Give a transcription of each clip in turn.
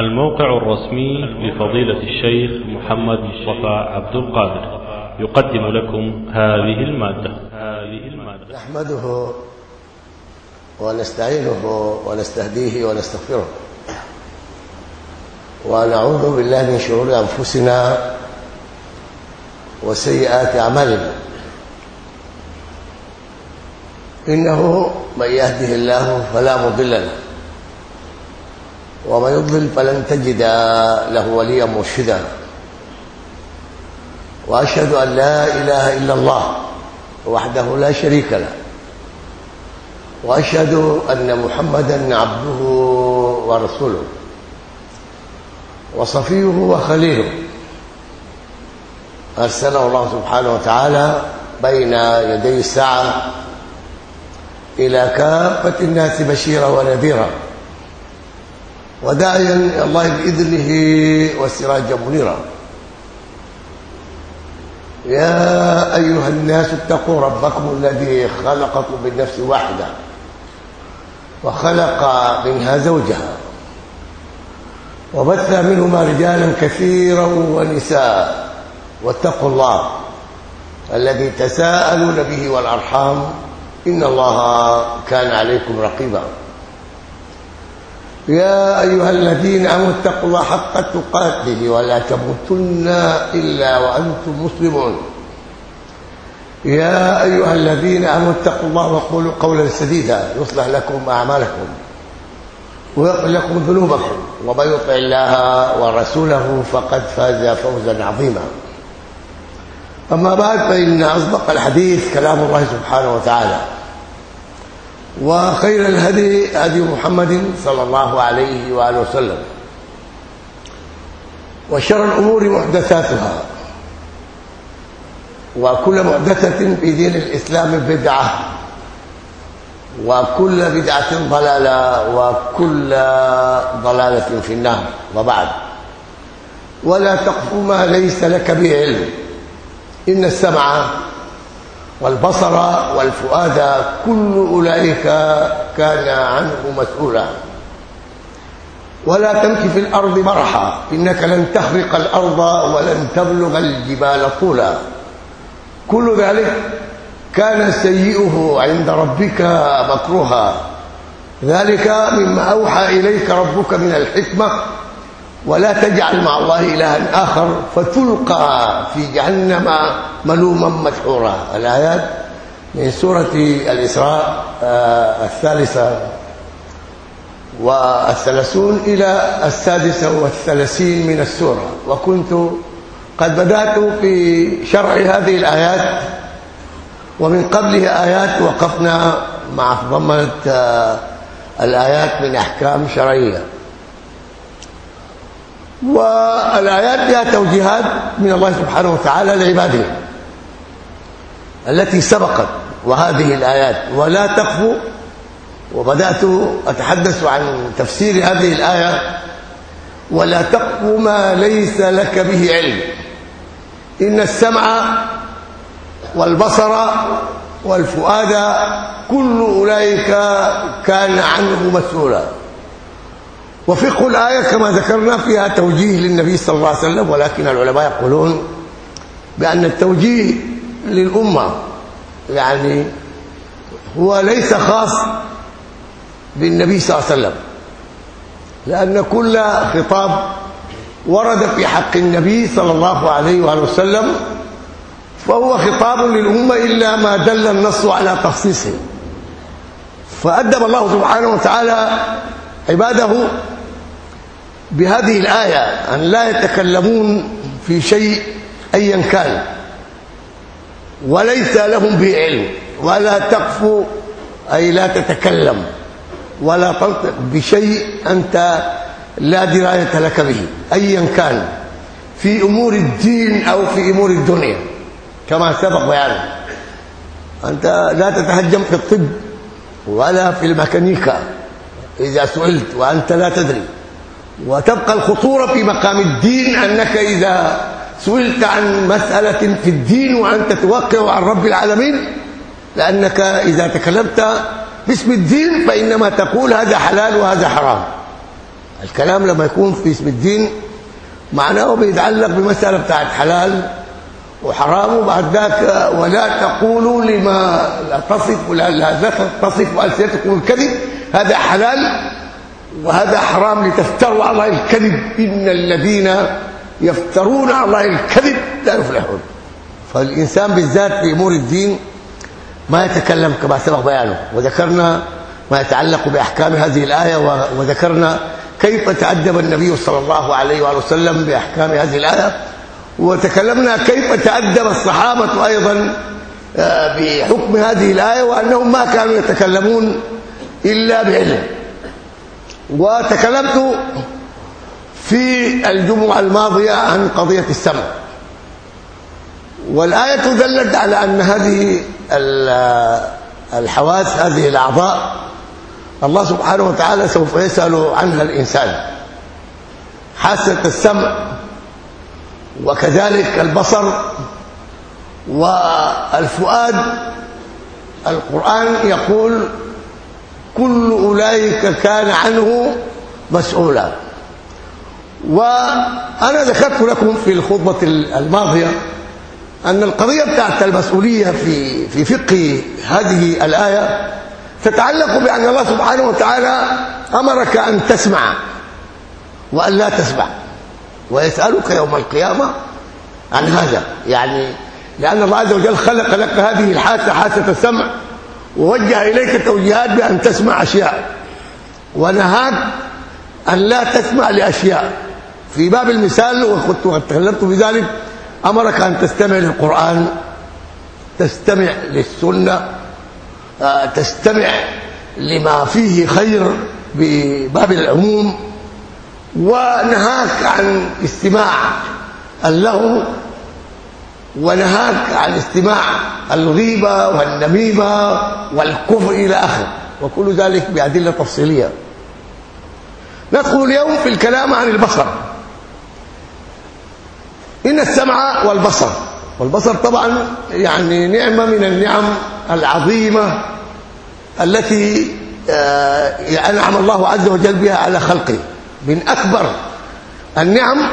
الموقع الرسمي لفضيلة الشيخ محمد مصطفى عبد القادر. يقدم لكم هذه المادة. نحمده ونستعينه ونستهديه ونستغفره. ونعوذ بالله من شرور أنفسنا وسيئات أعمالنا. إنه من يهده الله فلا مضل له. ومن يضلل فلن تجد له وليا مرشدا. وأشهد أن لا إله إلا الله وحده لا شريك له. وأشهد أن محمدا عبده ورسوله. وصفيه وخليله. أرسله الله سبحانه وتعالى بين يدي الساعة إلى كافة الناس بشيرا ونذيرا. وداعيا إلى الله بإذنه وسراجا منيرا. يا أيها الناس اتقوا ربكم الذي خلقكم من نفس واحدة وخلق منها زوجها وبث منهما رجالا كثيرا ونساء. واتقوا الله الذي تساءلون به والأرحام إن الله كان عليكم رقيبا. يا أيها الذين آمنوا اتقوا الله حق تقاته ولا تموتن إلا وأنتم مسلمون. يا أيها الذين آمنوا اتقوا الله وقولوا قولا سديدا يصلح لكم أعمالكم ويغفر لكم ذنوبكم ومن يطع الله ورسوله فقد فاز فوزا عظيما. أما بعد فإن أصدق الحديث كلام الله سبحانه وتعالى. وخير الهدي هدي محمد صلى الله عليه وآله وسلم. وشر الأمور محدثاتها. وكل محدثة في دين الإسلام بدعة. وكل بدعة ضلالة. وكل ضلالة في النار. وبعد. ولا تقف ما ليس لك به علم. إن السمع والبصر والفؤاد كل أولئك كان عنه مسؤولا. ولا تمشي في الأرض مرحا إنك لن تخرق الأرض ولن تبلغ الجبال طولا. كل ذلك كان سيئه عند ربك مكروها. ذلك مما أوحى إليك ربك من الحكمة ولا تجعل مع الله إلها آخر فتلقى في جهنم ملوما مسحورا الآيات من سورة الإسراء الثالثة والثلاثون إلى السادسة والثلاثين من السورة. وكنت قد بدأت في شرح هذه الآيات ومن قبلها آيات وقفنا مع ضمنت الآيات من أحكام شرعية. والآيات فيها توجيهات من الله سبحانه وتعالى لعباده التي سبقت وهذه الآيات. ولا تخفوا وبدأت أتحدث عن تفسير هذه الآية. ولا تقف ما ليس لك به علم. إن السمع والبصر والفؤاد كل أولئك كان عنه مسؤولا. وفقه الآية كما ذكرنا فيها توجيه للنبي صلى الله عليه وسلم ولكن العلماء يقولون بأن التوجيه للأمة يعني هو ليس خاص بالنبي صلى الله عليه وسلم لأن كل خطاب ورد في حق النبي صلى الله عليه وآله وسلم فهو خطاب للأمة إلا ما دل النص على تخصيصه. فأدب الله سبحانه وتعالى عباده بهذه الآية أن لا يتكلمون في شيء أيا كان وليس لهم به علم ولا تقف أي لا تتكلم ولا تنطق بشيء أنت لا دراية لك به أيا كان في أمور الدين أو في أمور الدنيا كما سبق بيانه أنت لا تتهجم في الطب ولا في الميكانيكا. إذا سئلت وأنت لا تدري. وتبقى الخطورة في مقام الدين أنك إذا سئلت عن مسألة في الدين وأنت توقع عن رب العالمين لأنك إذا تكلمت باسم الدين فإنما تقول هذا حلال وهذا حرام. الكلام لما يكون في اسم الدين معناه بيتعلق بمسألة بتاعت حلال وحرام وبعد ذاك ولا تقولوا لما لا تصف لا تصف السنتكم الكذب. هذا حلال وهذا حرام لتفتروا على الله الكذب. إن الذين يفترون على الله الكذب لا يفلحون. فالإنسان بالذات في أمور الدين ما يتكلم كما سبق بيانه. وذكرنا ما يتعلق بأحكام هذه الآية وذكرنا كيف تأدب النبي صلى الله عليه وآله وسلم بأحكام هذه الآية. وتكلمنا كيف تأدب الصحابة أيضا آه، بحكم هذه الآية وأنهم ما كانوا يتكلمون إلا بعلم. وتكلمت في الجمعة الماضية عن قضية السمع. والآية دلت على أن هذه الحواس هذه الأعضاء الله سبحانه وتعالى سوف يسأل عنها الإنسان. حاسة السمع وكذلك البصر والفؤاد. القرآن يقول كل أولئك كان عنه مسؤولا. وأنا ذكرت لكم في الخطبة الماضية أن القضية بتاعت المسؤولية في في فقه هذه الآية تتعلق بأن الله سبحانه وتعالى أمرك أن تسمع وأن لا تسمع. ويسألك يوم القيامة عن هذا. يعني لأن الله عز وجل خلق لك هذه الحاسة حاسة السمع ووجه إليك توجيهات بأن تسمع أشياء. ونهاك أن لا تسمع لأشياء. في باب المثال وكنت تكلمت بذلك أمرك أن تستمع للقرآن تستمع للسنة آه، تستمع لما فيه خير بباب العموم. ونهاك عن استماع اللغو ونهاك عن استماع الغيبة والنميمة والكفر إلى اخره وكل ذلك بأدلة تفصيلية. ندخل اليوم في الكلام عن البصر. إن السمع والبصر والبصر طبعا يعني نعمة من النعم العظيمة التي آه، أنعم الله عز وجل بها على خلقه. من أكبر النعم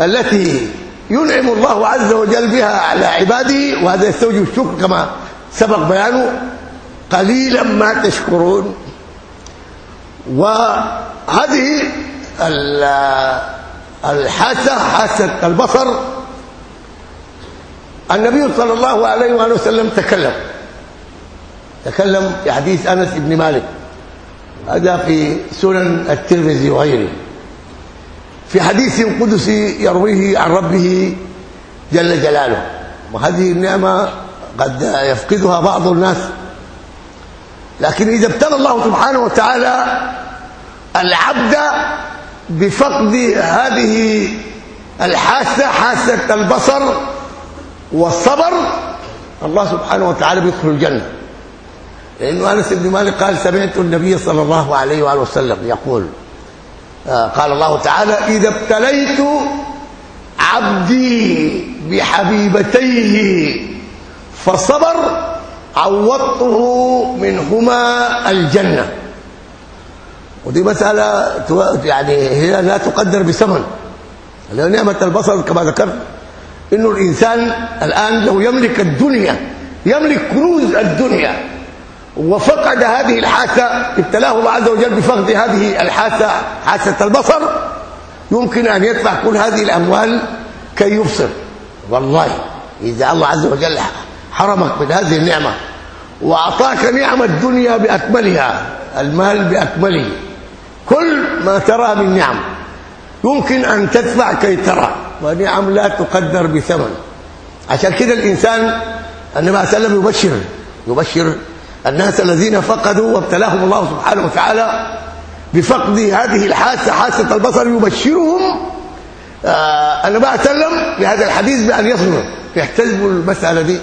التي ينعم الله عز وجل بها على عباده وهذا يستوجب الشكر كما سبق بيانه قليلا ما تشكرون. وهذه الحاسة حاسة البصر النبي صلى الله عليه وآله وسلم تكلم. تكلم في حديث أنس بن مالك. هذا في سنن الترمذي وغيره. في حديث قدسي يرويه عن ربه جل جلاله. وهذه النعمة قد يفقدها بعض الناس. لكن إذا ابتلى الله سبحانه وتعالى العبد بفقد هذه الحاسة حاسة البصر والصبر الله سبحانه وتعالى بيدخل الجنة. لأنه أنس بن مالك قال سمعت النبي صلى الله عليه وآله وسلم يقول آه، قال الله تعالى إذا ابتليت عبدي بحبيبتيه فصبر عوضته منهما الجنة. ودي مسألة يعني هي لا تقدر بثمن. لأن نعمة البصر كما ذكرت إنه الإنسان الآن لو يملك الدنيا يملك كنوز الدنيا وفقد هذه الحاسة ابتلاه الله عز وجل بفقد هذه الحاسة حاسة البصر. يمكن أن يدفع كل هذه الأموال كي يبصر. والله إذا الله عز وجل حرمك من هذه النعمة وأعطاك نعم الدنيا بأكملها المال بأكمله. كل ما ترى من نعم يمكن أن تدفع كي ترى ونعم لا تقدر بثمن. عشان كده الإنسان النبي عليه وسلم يبشر يبشر الناس الذين فقدوا وابتلاهم الله سبحانه وتعالى بفقد هذه الحاسة حاسة البصر يبشرهم آه النبي عليه وسلم بهذا الحديث بأن يصبر يحتسبوا المسألة دي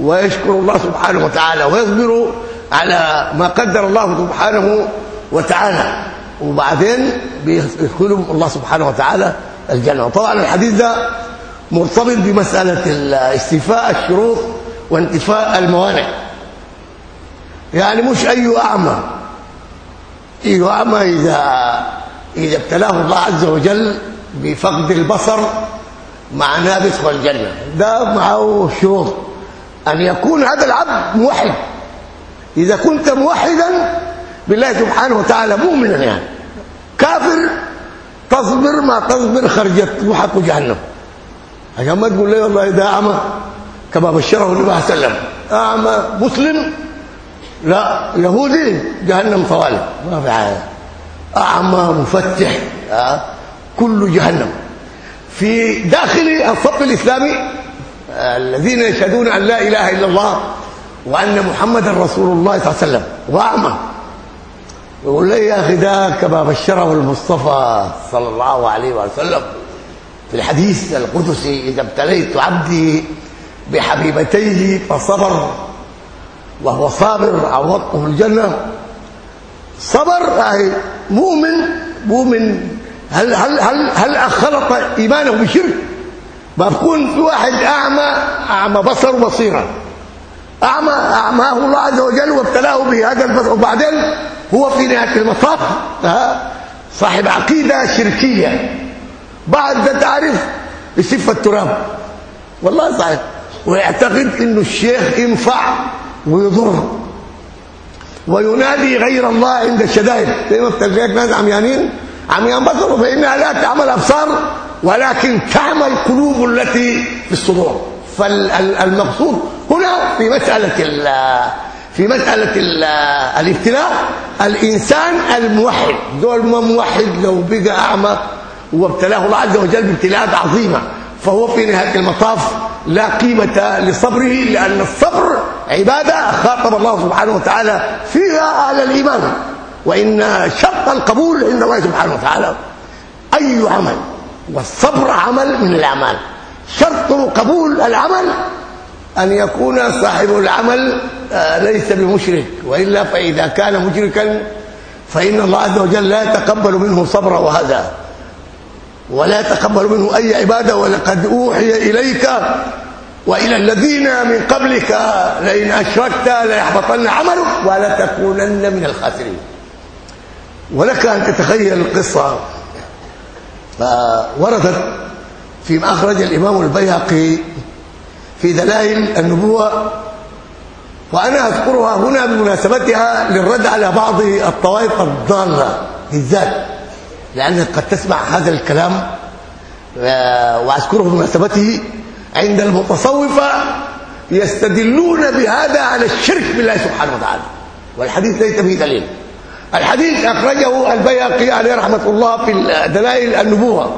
ويشكر الله سبحانه وتعالى ويصبروا على ما قدر الله سبحانه وتعالى. وبعدين بيدخلهم الله سبحانه وتعالى الجنة. وطبعا الحديث ده مرتبط بمسألة استيفاء الشروط وانتفاء الموانع. يعني مش أي أعمى. اي اعمى إذا إذا ابتلاه الله عز وجل بفقد البصر معناه بيدخل الجنة. ده معه شروط. أن يكون هذا العبد موحد. إذا كنت موحدا بالله سبحانه وتعالى مؤمنا يعني كافر تصبر ما تصبر خرجت روحك جهنم. عشان ما تقول لي والله ده أعمى كما بشره النبي صلى الله عليه وسلم. أعمى مسلم لا يهودي جهنم طوالي ما في حاجة. أعمى مفتح آه. كل جهنم. في داخل الصف الإسلامي الذين يشهدون أن لا إله إلا الله وأن محمدا رسول الله صلى الله عليه وسلم. وأعمى. يقول لي يا أخي ده كما بشره المصطفى صلى الله عليه وسلم. في الحديث القدسي إذا ابتليت عبدي بحبيبتيه فصبر. وهو صابر عوضته الجنة. صبر اي مؤمن مؤمن هل هل هل هل خلط إيمانه بشرك؟ ما بكون في واحد أعمى أعمى بصر بصيرا أعمى أعماه الله عز وجل وابتلاه بهذا البصر وبعدين هو في نهاية المطاف صاحب عقيدة شركية. بعد ده تعرف يصف التراب. والله صحيح. ويعتقد إنه الشيخ ينفع ويضر. وينادي غير الله عند الشدائد. زي ما بتلقاك ناس عميانين. عميان بصر فانها لا تعمل أبصار ولكن تعمل القلوب التي في الصدور. فالمقصود هنا في مسألة في مسألة الابتلاء الإنسان الموحد. دول ما موحد لو بقى أعمى وابتلاه الله عز وجل بابتلاءات عظيمة فهو في نهاية المطاف لا قيمة لصبره لأن الصبر عبادة خاطب الله سبحانه وتعالى فيها أهل الإيمان. وإن شرط القبول عند الله سبحانه وتعالى أي عمل والصبر عمل من الأعمال. شرط قبول العمل أن يكون صاحب العمل ليس بمشرك. وإلا فإذا كان مشركا فإن الله عز وجل لا يتقبل منه صبرا وهذا. ولا يتقبل منه أي عبادة. ولقد أوحي إليك وإلى الذين من قبلك لئن أشركت ليحبطن عملك ولا تكونن من الخاسرين. ولك أن تتخيل القصة. وردت فيما أخرج الإمام البيهقي في دلائل النبوة وأنا أذكرها هنا بمناسبتها للرد على بعض الطوائف الضالة بالذات لأنك قد تسمع هذا الكلام وأذكره بمناسبته. عند المتصوفة يستدلون بهذا على الشرك بالله سبحانه وتعالى. والحديث ليس فيه دليل. الحديث أخرجه البيهقي عليه رحمة الله في دلائل النبوة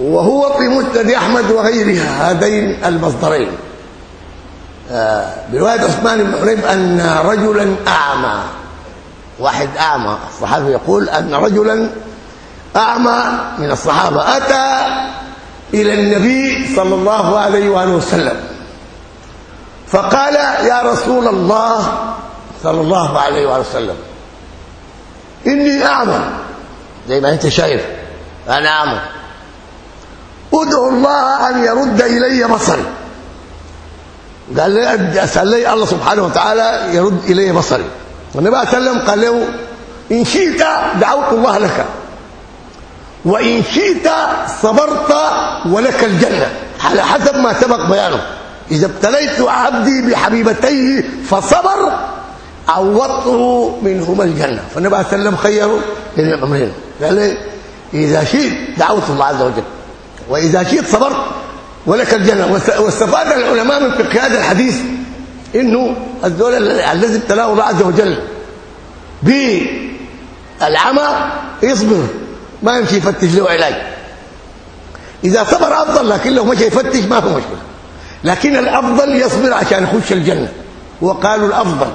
وهو في مسند أحمد وغيرها هذين المصدرين. برواية عثمان بن حنيف أن رجلا أعمى. واحد أعمى. الصحابي يقول أن رجلا أعمى من الصحابة. أتى إلى النبي صلى الله عليه وآله وسلم. فقال يا رسول الله صلى الله عليه وآله وسلم إني اعمى زي ما أنت شايف أنا اعمى أدعو الله أن يرد إلي بصري. قال لي أسأل لي الله سبحانه وتعالى يرد إلي بصري. والنبي صلى الله عليه وسلم قال له إن شئت دعوت الله لك. وإن شئت صبرت ولك الجنة. على حسب ما سبق بيانه. إذا ابتليت عبدي بحبيبتيه فصبر عوضته منهما الجنة. فالنبي عليه وسلم خيره بين الأمرين. قال إذا شئت دعوت الله عز وجل. وإذا شئت صبرت ولك الجنة. واستفاد العلماء من فقه هذا الحديث إنه الذول الذي ابتلاه الله عز وجل بالعمى يصبر. ما يمشي يفتش له علاج. إذا صبر أفضل لكن لو مشى يفتش ما في مشكلة. لكن الأفضل يصبر عشان يخش الجنة. وقالوا الأفضل.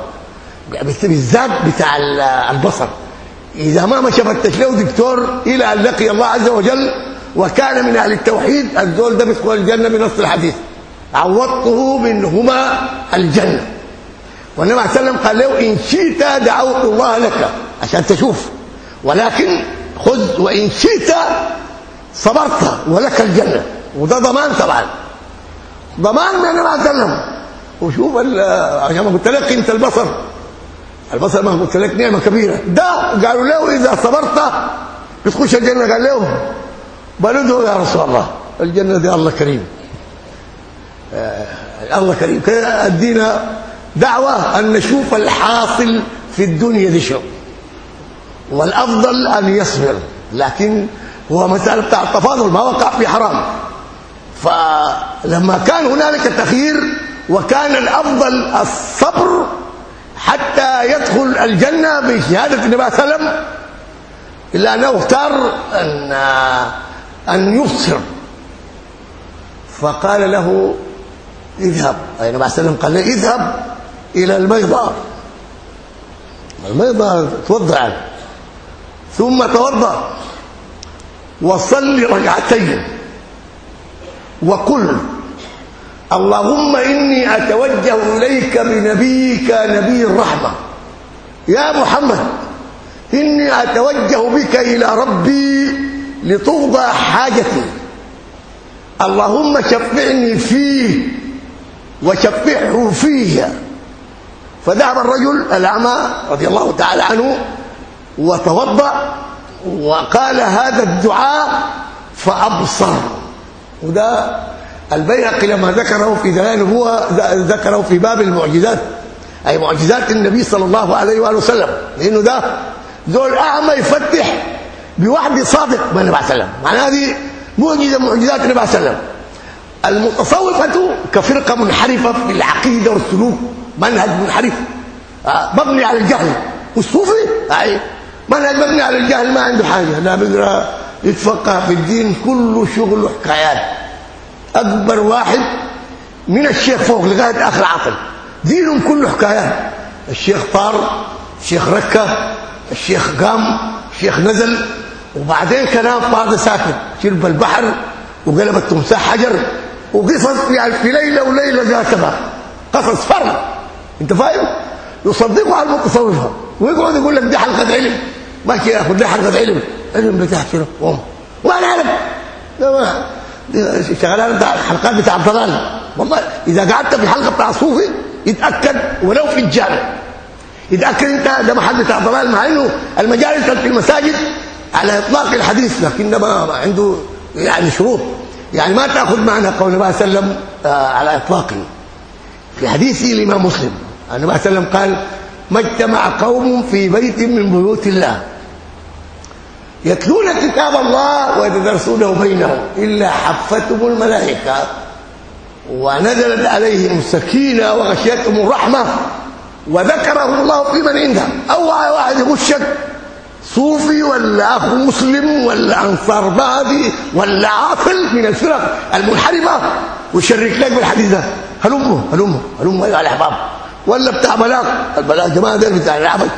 بالذات بتاع البصر. إذا ما مشى فتش له دكتور إلى أن لقي الله عز وجل وكان من أهل التوحيد الزول ده بيدخل الجنة بنص الحديث. عوضته منهما الجنة. والنبي عليه وسلم قال له إن شئت دعوت الله لك. عشان تشوف. ولكن خذ وإن شئت صبرت ولك الجنة. وده ضمان طبعا. ضمان من النبي عليه وسلم وشوف عشان ما قلت لك أنت البصر. البصر ما قلت لك نعمة كبيرة. ده قالوا له إذا صبرت بتخش الجنة. قال له بلده يا رسول الله. الجنة دي الله كريم. آه الله كريم. كده أدينا دعوة أن نشوف الحاصل في الدنيا دي شو. والأفضل أن يصبر لكن هو مساله بتاع التفاضل ما وقع في حرام. فلما كان هنالك تخيير وكان الأفضل الصبر حتى يدخل الجنة بشهادة النبي صلى الله عليه وسلم إلا أنه اختار أن أن يبصر. فقال له اذهب. أي النبي صلى الله عليه وسلم قال له اذهب إلى البيضاء البيضاء توضع ثم توضأ وصل ركعتين وقل اللهم إني أتوجه إليك بنبيك نبي الرحمة. يا محمد إني أتوجه بك إلى ربي لتقضى حاجتي. اللهم شفعني فيه وشفعه فيه. فذهب الرجل الأعمى رضي الله تعالى عنه وتوضأ وقال هذا الدعاء فأبصر. وده البيهقي لما ذكره في دلائل هو ذكره في باب المعجزات. أي معجزات النبي صلى الله عليه وآله وسلم. لأنه ده ذول اعمى يفتح بوحد صادق من النبي صلى الله عليه وسلم. معناها دي معجزة معجزات النبي صلى الله عليه وسلم. المتصوفة كفرقة منحرفة في العقيدة والسلوك. منهج منحرف. مبني على الجهل. والصوفي أي منهج مبني على الجهل ما عنده حاجة. لا بيقرأ يتفقه في الدين كله شغل وحكايات أكبر واحد من الشيخ فوق لغاية آخر عقل. دينهم كله حكايات. الشيخ طار الشيخ ركة الشيخ قام الشيخ نزل وبعدين كلام بعض ساكت شرب البحر وقلب التمساح حجر وقصص يعني في ليلة وليلة ذاتها قصص فرق أنت فاهم؟ يصدقوا على المتصوفة. ويقعد يقول لك دي حلقة علم. ماشي ياخذ دي حلقة علم. علم بتاع شنو؟ وأنا علم شغلان بتاع الحلقات بتاع الضلال والله إذا قعدت في الحلقة بتاع الصوفي يتأكد ولو في الجامع. يتأكد إنت ده محل بتاع ضلال مع إنه المجالس في المساجد على إطلاق الحديث لكن ما عنده يعني شروط. يعني ما تأخذ معنى قول النبي صلى الله عليه وسلم على اطلاقه في حديث الإمام مسلم النبي صلى الله عليه وسلم قال ما اجتمع قوم في بيت من بيوت الله. يتلون كتاب الله ويتدرسونه بينهم. إلا حفتهم الملائكة ونزلت عليهم السكينة وغشيتهم الرحمة وذكرهم الله في من عنده أو واحد يغشك صوفي ولا أخو مسلم ولا أنصار بادي ولا عاقل من الفرق المنحرفة. ويشرك لك بالحديث ده. هلموا هلموا هلموا يا الاحباب ولا بتاع بلاغ. البلاغ جماعة ده بتاع العبد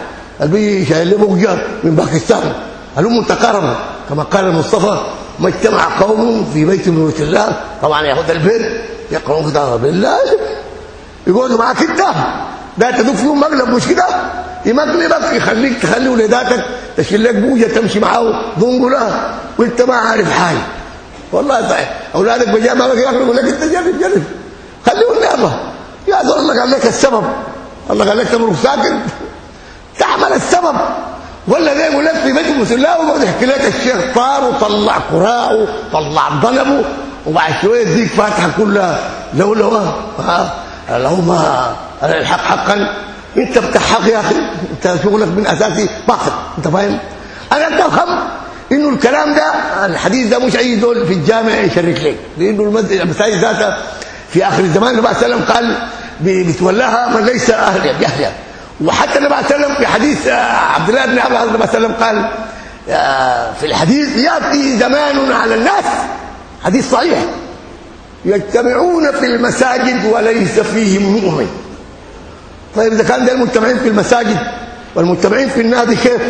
البي شايل له بوجه من باكستان. هلموا تقاربوا كما قال المصطفى ما اجتمع قوم في بيت من بيوت الله. طبعا ياخذ البيت يقرؤون كتاب الله. يقعدوا معاك انت ده تدوك فيهم مقلب مش كده؟ يمقلبك يخليك تخلي ولاداتك تشيل لك بوجه تمشي معاه ضنقله وانت ما عارف حاجة. والله صحيح. أولادك بجامعة يقول لك إنت جرب جرب. خليهم يابا يا دول الله قال لك السبب. الله قال لك تمرق ساكن. تعمل السبب. ولا ده يقول لك في بيت المسلم وبعد يحكي لك الشيخ طار وطلع قراءه وطلع ضنبه وبعد شوية يديك فاتحة كلها. لو لو ها؟ ما الحق حقا. انت بتاع حق يا أخي. انت شغلك من أساسي باطل. انت فاهم؟ أنا تفهم إنه الكلام ده الحديث ده مش أي دول في الجامع يشرك لك. لأنه المساجد ذاتها في آخر الزمان النبي صلى الله عليه وسلم قال بتولاها من ليس أهل بأهلها وحتى النبي صلى الله عليه وسلم في حديث عبد الله بن النبي صلى الله عليه وسلم قال في الحديث يأتي زمان على الناس حديث صحيح يجتمعون في المساجد وليس فيهم مؤمن. طيب إذا كان ده المجتمعين في المساجد والمجتمعين في النادي كيف؟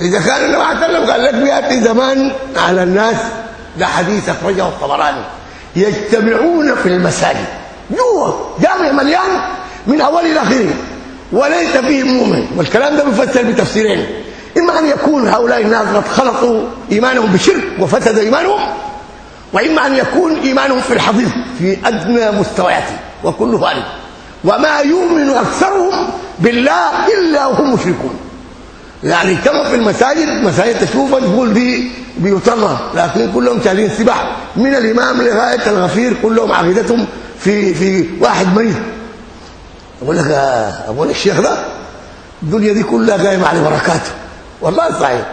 إذا كان النبي عليه وسلم قال لك بياتي زمان على الناس ده حديث أخرجه الطبراني. يجتمعون في المساجد. جوه جامع مليان من أول إلى آخره. وليس فيه مؤمن. والكلام ده بيفسر بتفسيرين. إما أن يكون هؤلاء الناس قد خلطوا إيمانهم بشرك وفسد إيمانهم وإما أن يكون إيمانهم في الحضيض في أدنى مستوياته وكل ذلك وما يؤمن أكثرهم بالله إلا وهم مشركون. يعني كما في المساجد مساجد تشوفها تقول دي بيوتنا لكن كلهم شايلين سبح من الإمام لغاية الغفير كلهم عقيدتهم في في واحد مريض. أقول لك أقول الشيخ ده الدنيا دي كلها قايمة على بركاته. والله صحيح.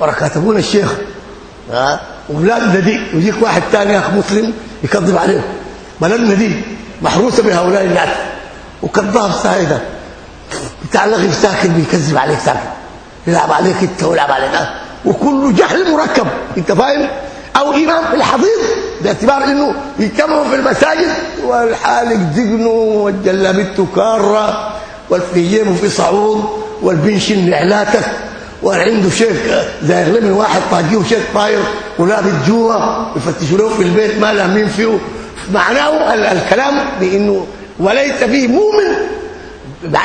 بركات ابونا الشيخ. ها؟ وبلادنا دي ويجيك واحد ثاني أخ مسلم يكذب عليه بلدنا دي محروسة بهؤلاء الناس. وكذاب سايده بتاع لغي ساكن بيكذب عليك ساكن. يلعب عليك انت ويلعب على الناس وكله جهل مركب انت فاهم؟ أو امام في الحضيض باعتبار إنه يجتمعوا في المساجد. والحالق دقنه والجلابته كارة والفيجيبه في صعود والبنشن اعلاتك وعنده شيخ زي من واحد طاقيه شيخ طاير ولابس جوا يفتشوا له في البيت ما لامين فيه. معناه الكلام بإنه وليس فيه مؤمن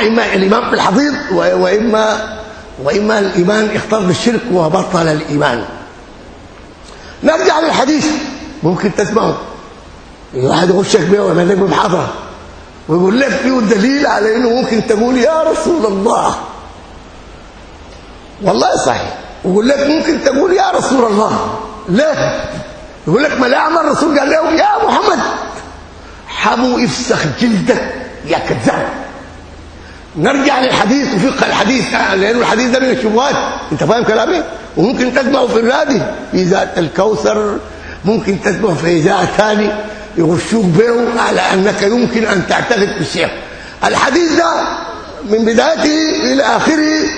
إما الإمام في الحضيض وإما واما الإيمان اختار بالشرك وبطل الإيمان. نرجع للحديث. ممكن تسمعه. واحد يخشك بيه ولا يجيب محاضره ويقول لك فيه دليل على إنه ممكن تقول يا رسول الله. والله صحيح. ويقول لك ممكن تقول يا رسول الله. لا. يقول لك ما لا عمل الرسول قال له يا محمد. حمو إفسخ جلدك يا كذاب. نرجع للحديث وفقه الحديث لأنه الحديث ده من الشبهات. أنت فاهم كلامي؟ وممكن تسمعه في الرادي في ذات الكوثر ممكن تسمعه في إذاعة ثاني يغشوك به على أنك يمكن أن تعتقد في الشيخ الحديث ده من بدايته إلى آخره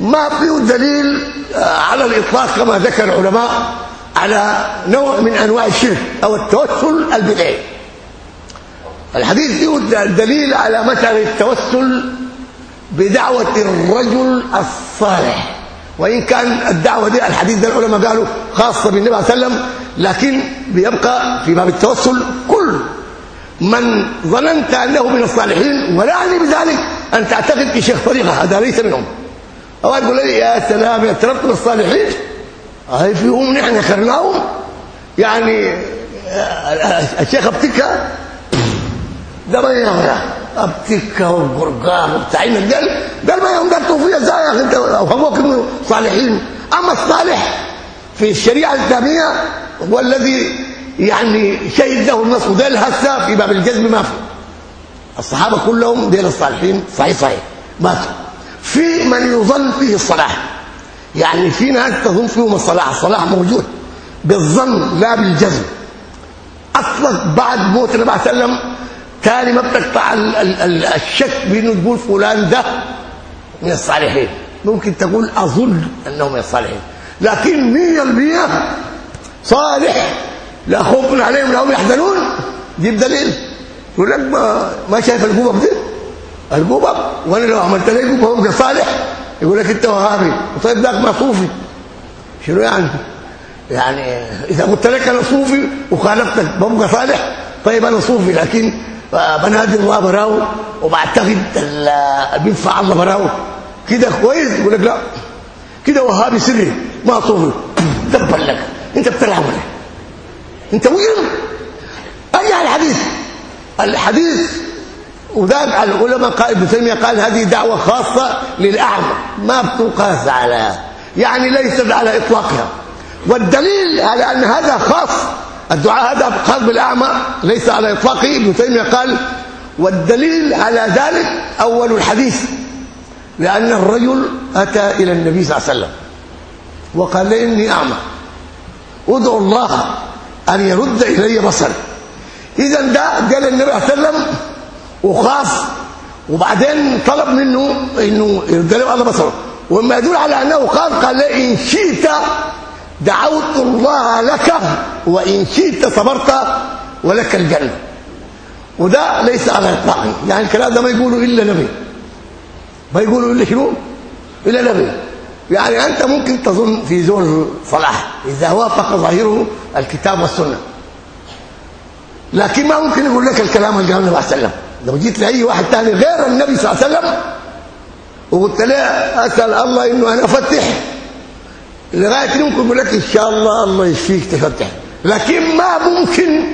ما فيه دليل على الإطلاق كما ذكر العلماء على نوع من أنواع الشرك أو التوسل البدعي. الحديث فيه دليل على مثل التوسل بدعوة الرجل الصالح. وإن كان الدعوة دي الحديث ده العلماء قالوا خاصة بالنبي صلى الله عليه وسلم لكن بيبقى في باب التوسل كل من ظننت أنه من الصالحين ولا يعني بذلك أن تعتقد في شيخ طريقة هذا ليس منهم. أو يقول لي يا سلام تربط بالصالحين هاي فيهم نحن خرناهم يعني الشيخ ابتكى ده ما يغرى ابتكى والقرقاق وبتاعين قال قال ما يوم قال فيها إزاي يا أخي أنت افهموك انه صالحين. أما الصالح في الشريعة الإسلامية هو الذي يعني شهد له النص وده هسه في باب الجزم ما في الصحابة كلهم دين الصالحين. صحيح صحيح. ماتوا في من يظن فيه الصلاح. يعني في ناس تظن فيهم الصلاح. الصلاح موجود. بالظن لا بالجزم. أصلا بعد موت النبي صلى الله عليه وسلم ثاني ما بتقطع الشك بإنه تقول فلان ده من الصالحين. ممكن تقول أظن انه من الصالحين. لكن 100% صالح. لا خوف عليهم لا هم يحزنون. جيب دليل. يقول لك ما, شايف القبب دي؟ القبب وأنا لو عملت لي قبب ابقى صالح. يقول لك أنت وهابي. طيب ذاك ما صوفي. شنو يعني؟ يعني إذا قلت لك أنا صوفي وخالفتك ببقى صالح. طيب أنا صوفي لكن بنادي الله براو وبعتقد بينفع الله براو. كده كويس؟ يقول لك لا. كده وهابي سري. ما صوفي دبر لك. أنت بتلعب ولا؟ أنت مجرم. ارجع الحديث؟ الحديث وذاك العلماء قال ابن تيمية قال هذه دعوة خاصة للأعمى. ما بتقاس على يعني ليست على إطلاقها. والدليل على أن هذا خاص الدعاء هذا خاص بالأعمى ليس على اطلاقه ابن تيمية قال والدليل على ذلك أول الحديث لأن الرجل أتى إلى النبي صلى الله عليه وسلم وقال لي إني أعمى. ادعو الله أن يرد إلي بصري. اذا ده قال النبي صلى الله عليه وسلم وخاف وبعدين طلب منه إنه يرد له على بصره. وما يدل على أنه قال قال إن شئت دعوت الله لك وإن شئت صبرت ولك الجنة. وده ليس على اطلاقه يعني الكلام ده ما يقوله إلا نبي. ما يقوله إلا شنو؟ إلا نبي. يعني أنت ممكن تظن في زول صلاح. إذا وافق ظاهره الكتاب والسنة. لكن ما ممكن يقول لك الكلام اللي قاله النبي صلى الله عليه وسلم. لو جيت لأي واحد ثاني غير النبي صلى الله عليه وسلم وقلت له أسأل الله إنه أنا أفتح لغاية ممكن يقول لك إن شاء الله الله يشفيك تفتح لكن ما ممكن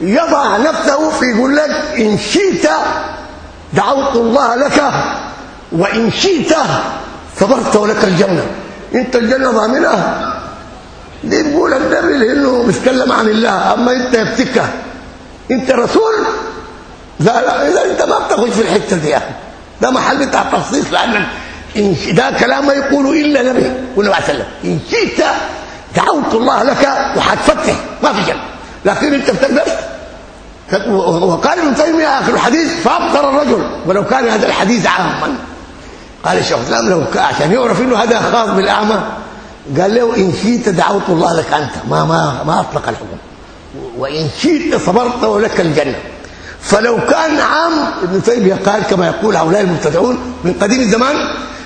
يضع نفسه في يقول لك إن شئت دعوت الله لك وإن شئت صبرت ولك الجنة. أنت الجنة ضامنها دي بيقول النبي إنه بيتكلم عن الله. أما أنت يفتكها أنت رسول؟ لا لا إذا أنت ما بتخش في الحتة دي ده محل بتاع تخصيص لأنك إن ده كلام ما يقوله إلا نبي والنبي عليه وسلم إن شئت دعوت الله لك وحتفتح ما في جنه لكن أنت بتقدر. وقال ابن تيمية آخر الحديث فأبطر الرجل. ولو كان هذا الحديث عاما. قال الشيخ الإسلام لو عشان يعرف إنه هذا خاص بالأعمى قال له إن شئت دعوت الله لك أنت. ما ما ما أطلق الحكم. وإن شئت صبرت ولك الجنة. فلو كان عام ابن تيمية قال كما يقول هؤلاء المبتدعون من قديم الزمان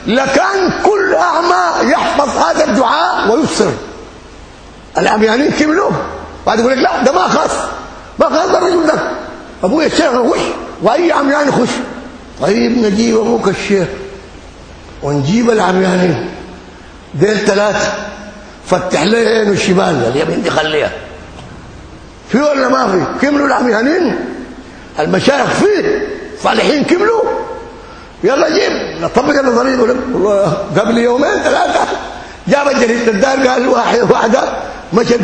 لكان كل أعمى يحفظ هذا الدعاء ويبصر. العميانين كملوا بعد يقول لك لا ده ما خاص. ما خاص الرجل ده. ابويا الشيخ يخش وأي عميان يخش؟ طيب نجيب أبوك الشيخ ونجيب العميانين. ديل ثلاثة. فتح لي عينه الشمال. اليمين دي خليها. في ولا ما في؟ كملوا العميانين؟ المشايخ فيه. صالحين كملوا يلا جيب. نطبق النظريه والله قبل يومين ثلاثة جاب الجريد الدار قال واحد واحدة مشت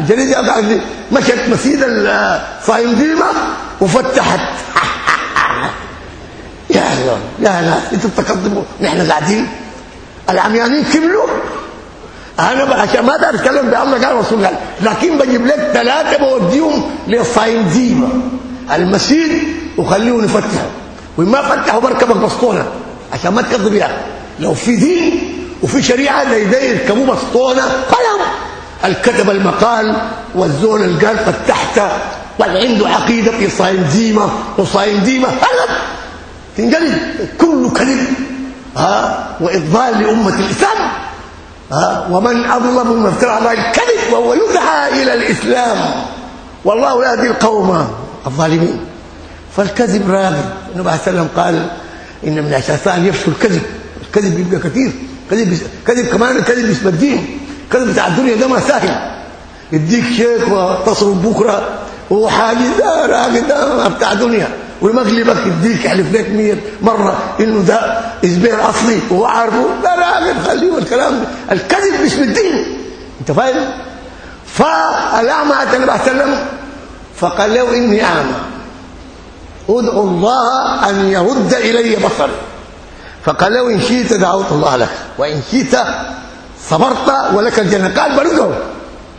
الجريدة قال مشت مسجد الصايم ديما وفتحت. يا الله يا ناس أنتوا تقدموا نحن قاعدين. العميانين كملوا أنا عشان ما أقدر أتكلم بالله قال رسول الله لكن بجيب لك ثلاثة بوديهم للصايم ديما. المسجد وخليهم يفتحوا. وما فتحوا بركبك بسطونة عشان ما تكذب بيها لو في دين وفي شريعة زي يركبوا بسطونة خلاص الكتب المقال والزول اللي قال فتحت واللي عنده عقيدة في وصايم ديما هلا تنقلب كله كذب. ها؟ وإضلال لأمة الإسلام. ها؟ ومن أظلم ممن افترى على الكذب وهو يدعى إلى الإسلام. والله لا يهدي القوم الظالمين. فالكذب راغب. النبي عليه وسلم قال إن من الشيطان يفشل الكذب. الكذب يبقى كثير. كذب كذب كمان الكذب اسم الدين الكذب بتاع الدنيا ده ما سهل. يديك شيك وتصل بكرة. وهو حاجز ده راجل ده بتاع دنيا. ويمغلبك يديك يحلف لك 100 مرة. إنه ده إسبير أصلي. وهو عارفه. لا راجل خليه الكلام ده. الكذب مش بالدين أنت فاهم؟ فالاعمى اتى النبي عليه وسلم فقال له إني اعمى ادعو الله أن يرد إلي بصري. فقال له إن شئت دعوت الله لك وإن شئت صبرت ولك الجنة. قال برده.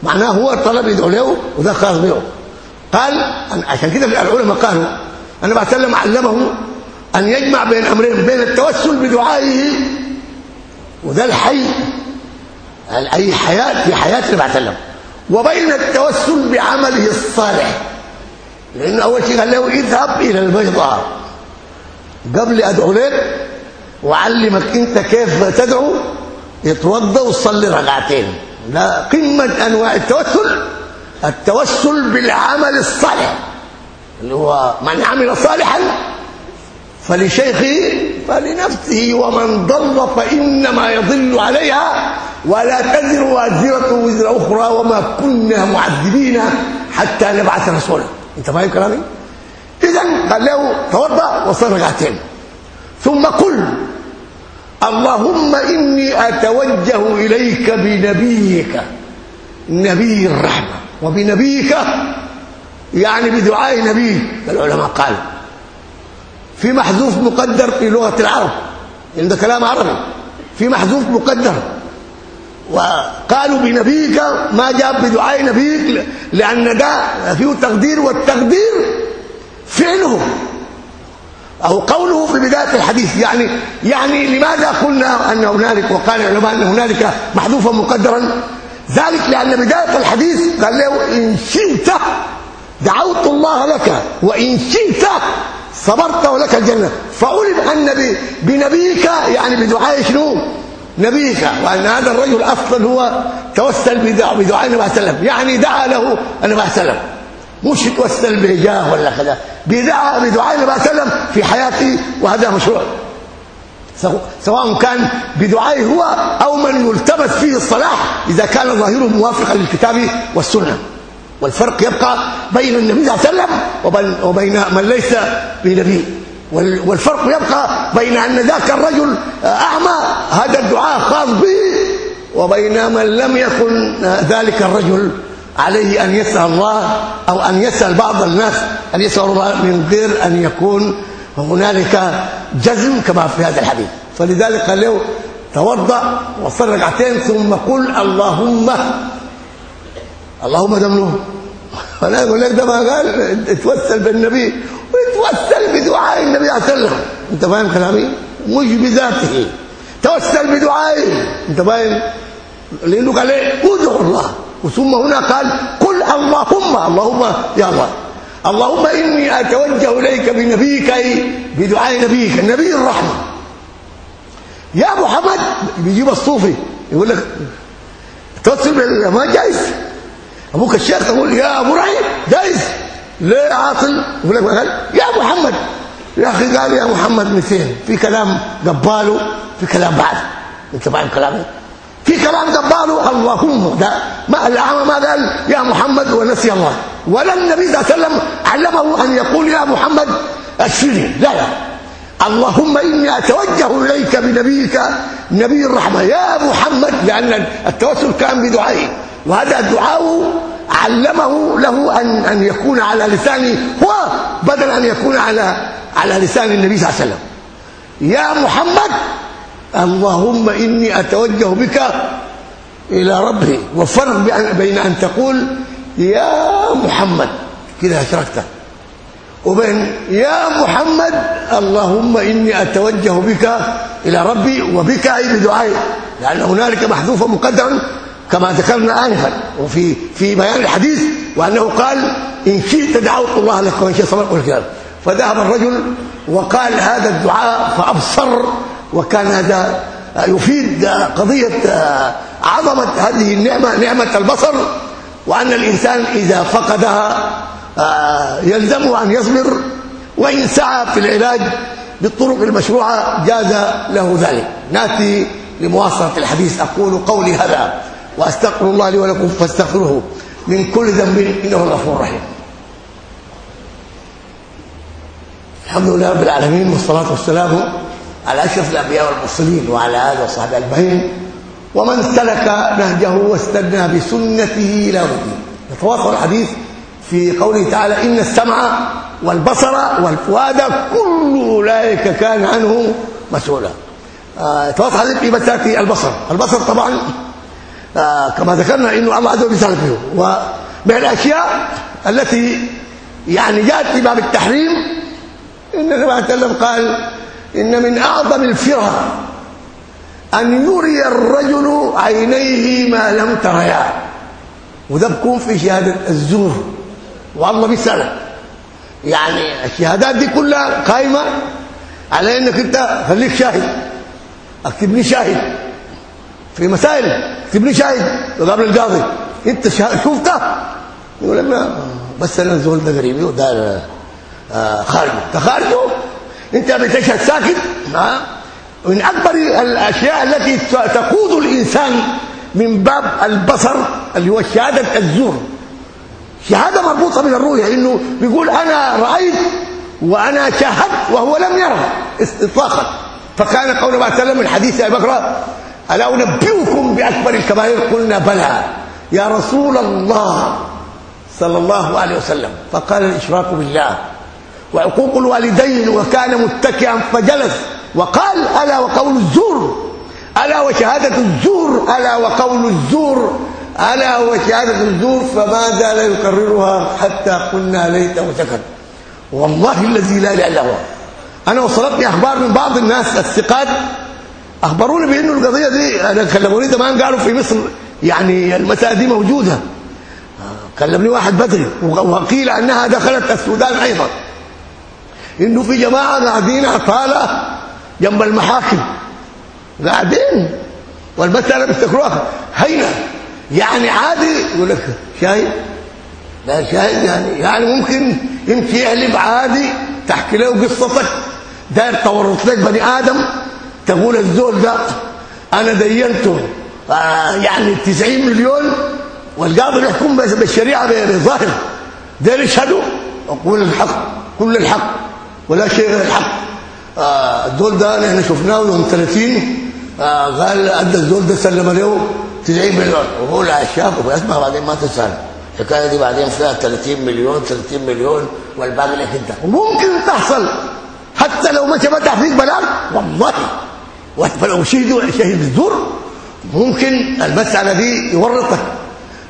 معناه هو طلب يدعو له وده خاص به قال عشان كده العلماء قالوا أنا بعتلم علمه أن يجمع بين أمرين بين التوسل بدعائه وده الحي اي حياه في حياة اللي بعتلم وبين التوسل بعمله الصالح. لأن أول شيء قال له اذهب إلى البيضاء قبل ادعو لك وعلمك أنت كيف تدعو يتوضأ وتصلي ركعتين. لا قمة أنواع التوسل التوسل بالعمل الصالح اللي هو من عمل صالحا فلشيخه فلنفسه ومن ضل فإنما يضل عليها ولا تزر وازرة وزر أخرى وما كنا معذبين حتى نبعث رسولا. انت فاهم كلامي؟ اذا قال له توضأ وصلي ركعتين. ثم قل اللهم إني أتوجه إليك بنبيك نبي الرحمة. وبنبيك يعني بدعاء نبيك العلماء قالوا في محذوف مقدر في لغة العرب. عند كلام عربي؟ في محذوف مقدر. وقالوا بنبيك ما جاء بدعاء نبيك لأن ده فيه تقدير والتقدير فعله أو قوله في بداية الحديث يعني يعني لماذا قلنا أن هنالك وقال العلماء أن هنالك محذوفا مقدرا؟ ذلك لأن بداية الحديث قال له إن شئت دعوت الله لك وإن شئت صبرت ولك الجنة. فعلم أن بنبيك يعني بدعاء شنو؟ نبيك وأن هذا الرجل أصلا هو توسل بدعاء النبي صلى الله عليه وسلم. يعني دعا له النبي صلى الله عليه وسلم. مش توسل بجاه ولا كذا. بدعاء بدعاء النبي صلى الله عليه وسلم في حياته وهذا مشروع. سواء كان بدعائه هو أو من يلتمس فيه الصلاح إذا كان ظاهره موافقا للكتاب والسنة. والفرق يبقى بين النبي صلى الله عليه وسلم وبين من ليس بنبي والفرق الفرق يبقى بين أن ذاك الرجل أعمى هذا الدعاء خاص به وبين من لم يكن ذلك الرجل عليه أن يسأل الله أو أن يسأل بعض الناس أن يسأل الله من غير أن يكون هنالك جزم كما في هذا الحديث. فلذلك قال له توضأ وصل ركعتين ثم قل اللهم اللهم دمنه. فانا أقول لك ده ما قال اتوسل بالنبي. ويتوسل بدعاء النبي عليه وسلم. انت فاهم كلامي؟ مش بذاته. توسل بدعائه انت فاهم؟ لأنه قال إيه؟ ادعو الله. وثم هنا قال قل اللهم. اللهم يا الله. اللهم إني أتوجه إليك بنبيك اي بدعاء نبيك النبي الرحمة. يا محمد بيجيب الصوفي. يقول لك توسل ما جايز؟ أبوك الشيخ تقول يا أبو رحيم جايز؟ ليه عاطل يقول لك قال يا محمد. يا أخي قال يا محمد 200 في كلام قباله في كلام بعد. أنت فاهم كلامي؟ في كلام قباله اللهم ده ما الاعمى ما قال يا محمد ونسي الله. ولا النبي صلى الله عليه وسلم علمه أن يقول يا محمد اشفني لا لا. اللهم إني أتوجه إليك بنبيك نبي الرحمة. يا محمد لأن التوسل كان بدعائه وهذا الدعاء علمه له ان أن يكون على لسانه هو بدل أن يكون على على لسان النبي صلى الله عليه وسلم. يا محمد اللهم إني أتوجه بك إلى ربي وفرق بين أن تقول يا محمد كده أشركت. وبين يا محمد اللهم إني أتوجه بك إلى ربي وبك أي بدعائي. لأن هنالك محذوفه مقدرا كما ذكرنا انفا وفي في بيان الحديث وأنه قال إن شئت دعوت الله لك وإن شئت صبرت والكلام فذهب الرجل وقال هذا الدعاء فأبصر وكان هذا يفيد قضية عظمة هذه النعمة نعمة البصر وأن الإنسان إذا فقدها يلزمه أن يصبر وإن سعى في العلاج بالطرق المشروعة جاز له ذلك. نأتي لمواصلة الحديث أقول قولي هذا. وأستغفر الله لي ولكم فاستغفروه. من كل ذنب إنه الغفور الرحيم. الحمد لله رب العالمين والصلاة والسلام على أشرف الأنبياء والمرسلين وعلى آله وصحبه أجمعين. ومن سلك نهجه واستنى بسنته إلى يوم يتواصل الحديث في قوله تعالى إن السمع والبصر والفؤاد كل أولئك كان عنه مسؤولا. يتواصل الحديث في مسألة البصر. البصر طبعا كما ذكرنا إنه الله عز وجل سلك فيه. ومن الأشياء التي يعني جاءت في باب التحريم إن النبي عليه قال إن من أعظم الفرع أن يري الرجل عينيه ما لم تريا. وده بكون في شهادة الزور. والله بيسالك يعني الشهادات دي كلها قائمة على إنك أنت خليك شاهد. أكتب لي شاهد. في مسائل اكتب لي شاهد قبل القاضي. انت شفته؟ يقول لك لا بس أنا الزول ده قريبي وده خارجه. تخارجه أنت بتشهد ساكت؟ ها من أكبر الأشياء التي تقود الإنسان من باب البصر اللي هو شهادة الزور. شهادة مربوطة بالرؤيه إنه بيقول أنا رأيت وأنا شاهدت وهو لم يرى اطلاقا. فكان قول الله تعالى من حديث أبي بكر ألا أنبئكم بأكبر الكبائر؟ قلنا بلى. يا رسول الله صلى الله عليه وسلم. فقال الإشراك بالله. وعقوق الوالدين وكان متكئا فجلس. وقال ألا وقول الزور. ألا وشهادة الزور. ألا وقول الزور. ألا وشهادة الزور. فما زال يكررها حتى قلنا ليته سكت والله الذي لا إله إلا هو. أنا وصلتني أخبار من بعض الناس الثقات أخبروني بانه القضية دي أنا كلموني زمان قالوا في مصر يعني المساله دي موجودة. كلمني واحد بدري وقيل أنها دخلت السودان أيضا. إنه في جماعة قاعدين عطاله جنب المحاكم. قاعدين والمساله بيفتكروها هينة يعني عادي يقول لك شاهد لا شاهد يعني يعني ممكن يمشي يحلف عادي تحكي له قصتك. داير تورط لك بني آدم. تقول الزول ده أنا دينته آه يعني 90 مليون والقاضي بيحكم بالشريعة بظاهر ده يشهدوا؟ أقول الحق كل الحق ولا شيء غير الحق. آه الدول ده نحن شفناه يوم 30 آه قال أدى الدول ده سلم له 90 مليون. وهو لا شاف ويسمع بعدين ما تسأل. الحكاية دي بعدين فيها 30 مليون 30 مليون والباقي لك انت. وممكن تحصل. حتى لو ما شفت تحقيق بلاغ والله ولو شهدوا شهد الزور ممكن المساله دي يورطك.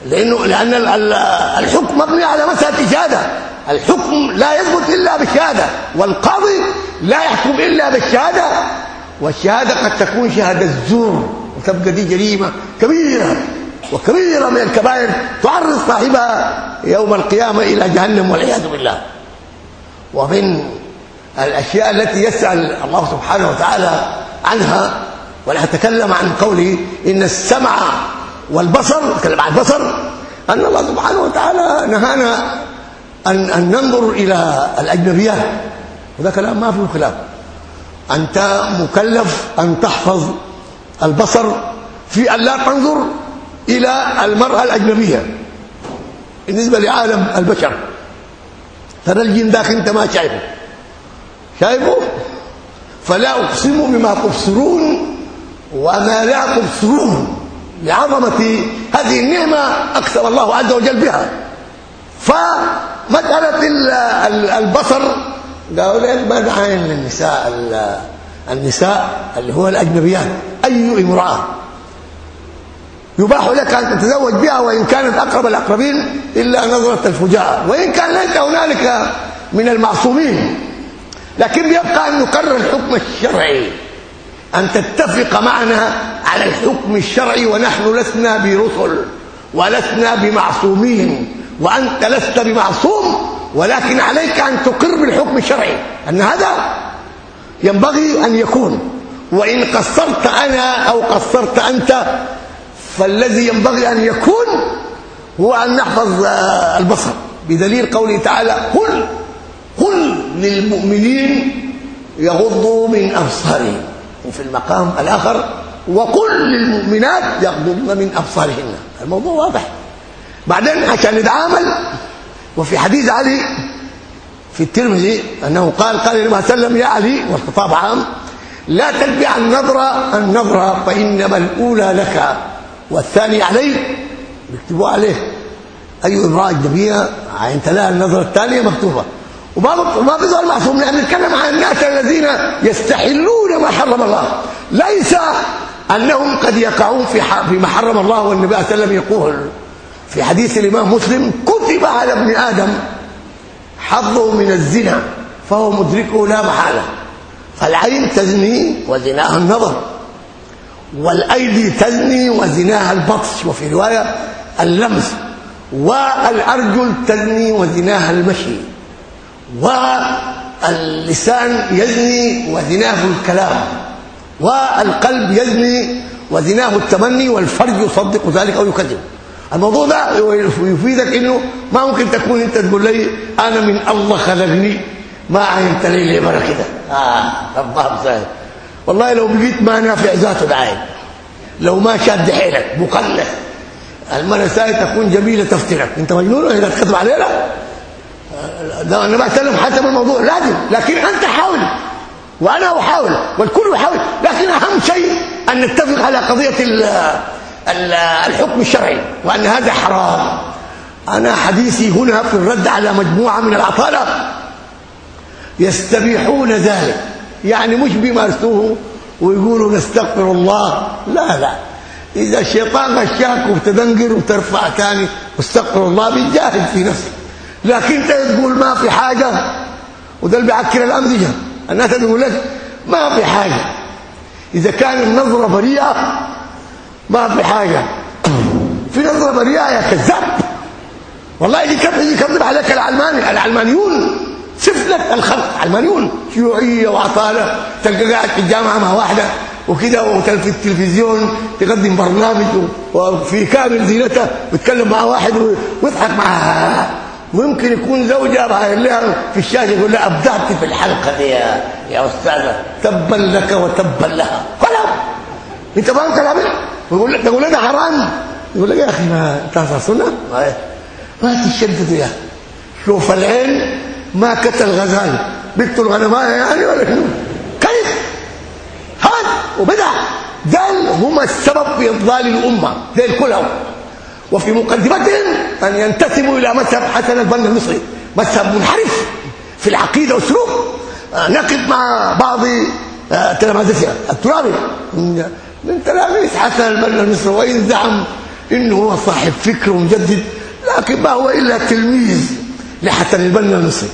لأنه لأن الحكم مبني على مسألة الشهاده الحكم لا يثبت إلا بالشهادة والقاضي لا يحكم إلا بالشهادة. والشهادة قد تكون شهادة الزور وتبقى دي جريمة كبيرة وكبيرة من الكبائر تعرض صاحبها يوم القيامة إلى جهنم والعياذ بالله. ومن الأشياء التي يسأل الله سبحانه وتعالى عنها ونتكلم عن قوله إن السمع والبصر نتكلم عن البصر أن الله سبحانه وتعالى نهانا أن أن ننظر إلى الاجنبيات وده كلام ما فيه خلاف. أنت مكلف أن تحفظ البصر في أن لا تنظر إلى المرأة الأجنبية. بالنسبة لعالم البشر. ترى الجن داخل أنت ما شايفه. شايفه؟ فلا أقسم بما تبصرون وما لا تبصرون لعظمة هذه النعمة أكثر الله عز وجل بها. فمسألة البصر قالوا لي ما عين النساء النساء اللي هو الأجنبيات أي امرأة؟ يباح لك أن تتزوج بها وإن كانت أقرب الأقربين إلا نظرة الفجاء وإن كان ليس هنالك من المعصومين. لكن يبقى أن نكرر الحكم الشرعي أن تتفق معنا على الحكم الشرعي ونحن لسنا برسل ولسنا بمعصومين وأنت لست بمعصوم ولكن عليك أن تقر بالحكم الشرعي. أن هذا ينبغي أن يكون. وإن قصرت أنا أو قصرت أنت فالذي ينبغي أن يكون هو أن نحفظ البصر. بدليل قوله تعالى قل للمؤمنين يغضوا من أبصارهم. وفي المقام الآخر وقل للمؤمنات يغضضن من أبصارهن. الموضوع واضح. بعدين عشان نتعامل وفي حديث علي في الترمذي أنه قال قال النبي صلى الله عليه وسلم يا علي والخطاب عام لا تتبع النظره النظره فإنما الأولى لك والثاني عليك. بيكتبوا عليه أي امراه اجنبيه انت لها النظرة الثانية مكتوبة. وما ما بيظهر معصوم نحن نتكلم عن الناس الذين يستحلون ما حرم الله. ليس أنهم قد يقعون في فيما حرم الله والنبي صلى الله عليه وسلم يقول. في حديث الإمام مسلم كتب على ابن آدم حظه من الزنا فهو مدركه لا محالة. فالعين تزني وزناها النظر والأيدي تزني وزناها البطش. وفي رواية اللمس والأرجل تزني وزناها المشي. واللسان يزني وزناه الكلام والقلب يزني وزناه التمني والفرج يصدق ذلك أو يكذب. الموضوع ده يفيدك إنه ما ممكن تكون أنت تقول لي أنا من الله خلقني ما عينت لي ليه مرة كده؟ آه الله مسهل والله لو بقيت ما نافع ذاته دعايه لو ما شاد حيلك مكلف المرأة ساي تكون جميلة تفتنك أنت مجنون؟ ولا تكذب علينا؟ ده أنا بتكلم حسب الموضوع لازم لكن أنت حاول وأنا أحاول والكل يحاول لكن أهم شيء أن نتفق على قضية الحكم الشرعي وأن هذا حرام. أنا حديثي هنا في الرد على مجموعة من العطالة يستبيحون ذلك. يعني مش بيمارسوه ويقولوا نستغفر الله. لا لا. إذا الشيطان غشاك وبتدنقر وترفع ثاني واستغفر الله بيجاهد في نفسك. لكن انت تقول ما في حاجة وده اللي بيعكر الامزجه الناس تقول لك ما في حاجة. إذا كان النظرة بريئة ما في حاجة. في نظرة بريئة يا كذاب. والله يجي كذب يجي كذب عليك العلماني العلمانيون. سفلت الخلق؟ علمانيون شيوعية وعطالة. تلقى قاعد في الجامعة مع واحدة وكده وفي التلفزيون تقدم برنامج وفي كامل زينته بيتكلم مع واحد ويضحك معها ممكن يكون زوجها باين لها في الشاشة يقول لها ابدعت في الحلقة دي يا يا أستاذة. تبا لك وتبا لها. كلام انت فاهم كلامي يقول لك تقول لنا حرام. يقول لك يا أخي ما انت سنه ما تشدد يا. شوف العين ما كتل غزال. بيقتل غنمايه يعني ولا وبدع قال هم السبب في إضلال الأمة. زي كلهم. وفي مقدمتهم أن ينتسبوا إلى مذهب حسن البنا المصري. مذهب منحرف في العقيدة والسلوك. آه، نقف مع بعض آه، تلامذتها الترابي. من تلاميذ حسن البنا المصري وإن زعم إنه هو صاحب فكر مجدد لكن ما هو إلا تلميذ لحسن البنا المصري.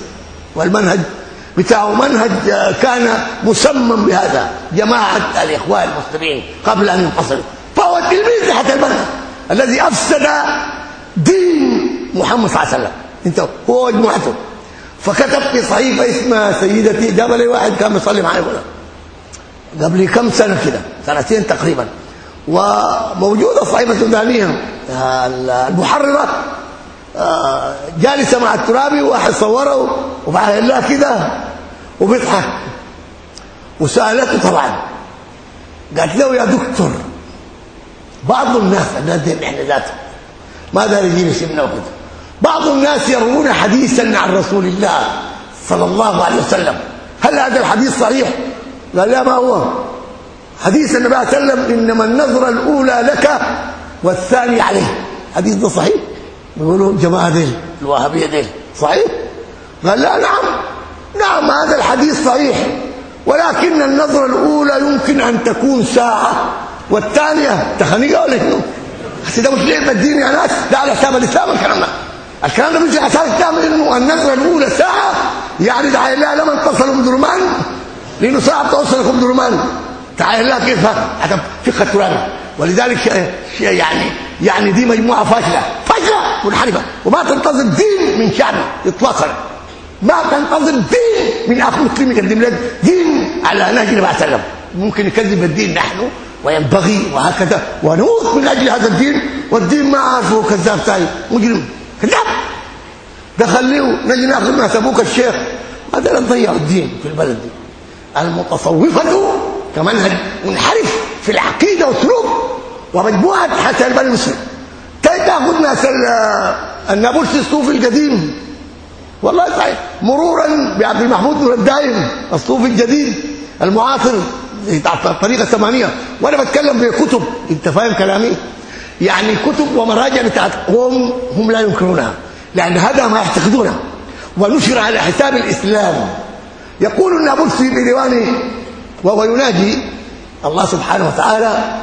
والمنهج بتاعه منهج كان مسمم بهذا. جماعة الإخوان المسلمين قبل أن ينفصلوا. فهو تلميذ لحسن البنا الذي أفسد دين محمد صلى الله عليه وسلم. أنت هو مجموعته فكتب في صحيفه اسمها سيدتي جاب لي واحد كان بيصلي معي هنا قبل كم سنة كده؟ سنتين تقريبا. وموجودة صحيفه سودانيه المحررة آه، جالسة مع الترابي وواحد صوره وبعد الله كده وبيضحك. وسألته طبعا. قالت له يا دكتور بعض الناس الناس دي إحنا ذاتهم ما دار يجيني سمنا وكده بعض الناس يروون حديثا عن رسول الله صلى الله عليه وسلم. هل هذا الحديث صحيح؟ قال لا ما هو. حديث النبي صلى الله عليه وسلم إنما النظرة الأولى لك والثانية عليه. حديث ده صحيح؟ بيقولوا جماعة دي الوهابية دي صحيح؟ قال لا نعم. نعم هذا الحديث صحيح. ولكن النظرة الأولى يمكن أن تكون ساعة. والثانية تخنيقه ولا شنو؟ ده مش لعبه الدين يا ناس ده على حساب الإسلام الكلام ده. الكلام ده مش على حساب الإسلام إنه النظره الأولى ساعة يعني لا لما اتصلوا بدرمان لأنه صعب توصل بدرمان تعال الله كيف؟ هذا فقه الترابي ولذلك يعني يعني دي مجموعة فاشلة. فاشلة! منحرفة. وما تنتظر دين من شعب اطلاقا. ما تنتظر دين من أخ مسلم يقدم لك دين على نهج النبي صلى الله عليه وسلم. ممكن نكذب الدين نحن وينبغي وهكذا. ونوث من أجل هذا الدين والدين ما عارفه كذاب ثاني مجرم كذاب. ده خليه نجي نأخذ ما سبوك الشيخ. هذا ضيعوا الدين في البلد. دي المتصوفة كمنهج منحرف في العقيدة والسلوك ومجموعة حتى البلد المسلم. تاخذ ناس النابلسي الصوفي القديم؟ والله صحيح مرورا بعبد المحمود نور الدايم الصوفي الجديد المعاصر. الطريقة الثمانيه وأنا بتكلم بكتب. أنت فاهم كلامي؟ يعني كتب ومراجع بتاعت هم لا ينكرونها لأن هذا ما يعتقدونه. ونشر على حساب الإسلام. يقول النابلسي بديوانه وهو يناجي الله سبحانه وتعالى